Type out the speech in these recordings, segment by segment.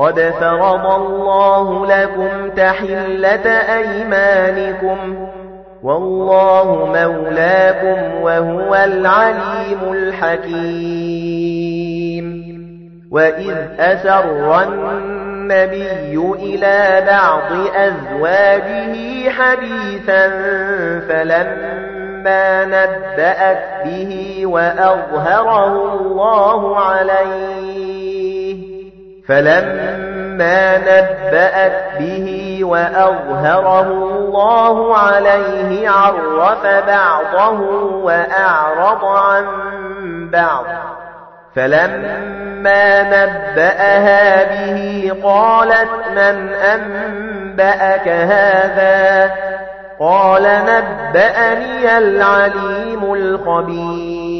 قد فرض الله لكم تحلة أيمانكم والله مولاكم وهو العليم الحكيم وإذ أسر النبي إلى بعض أزواجه حديثا فلما نبأت به وأظهره الله عليه فَلَمَّا نَبَّأَتْ بِهِ وَأَظْهَرَهُ اللَّهُ عَلَيْهِ عَرَّفَ بَعْضَهُ وَأَعْرَضَ عَن بَعْضٍ. فَلَمَّا نَبَّأَهَا بِهِ قَالَتْ مَنْ أَنبَأَكَ هَذَا؟ قَالَ نَبَّأَنِيَ الْعَلِيمُ الْخَبِيرُ.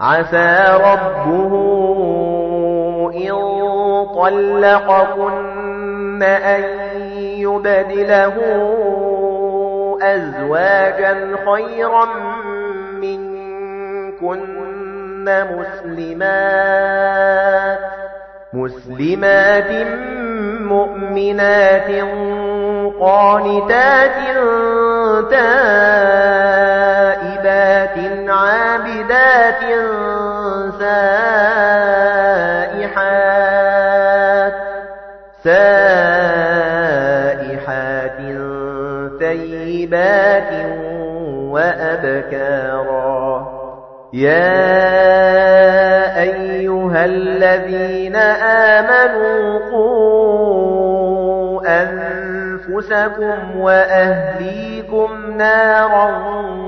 عَسَى رَبُّهُ إِن طَلَّقَكُنَّ أَن يُبْدِلَهُ أَزْوَاجًا خَيْرًا مِنكُنَّ مُسْلِمَاتٍ مُسْلِمَاتٍ مُؤْمِنَاتٍ قَانِتَاتٍ تَائِبَاتٍ عَابِدَاتٍ سَائِحَاتٍ سَائِحَاتٍ ثَيِّبَاتٍ وَأَبْكَارًا يَا أَيُّهَا الَّذِينَ آمَنُوا قُوا أَنفُسَكُمْ وَأَهْلِيكُمْ نَارًا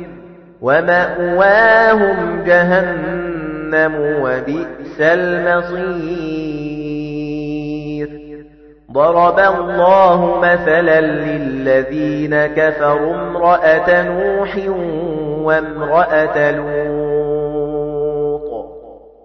ومأواهم جهنم وبئس المصير. ضرب الله مثلا للذين كفروا امرأة نوح وامرأة لوط.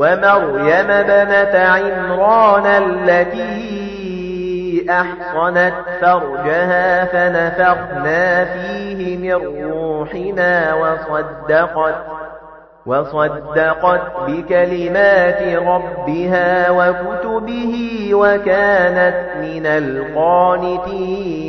ومريم بنت عمران التي أحصنت فرجها فنفخنا فيه من روحنا وصدقت وصدقت بكلمات ربها وكتبه وكانت من القانتين.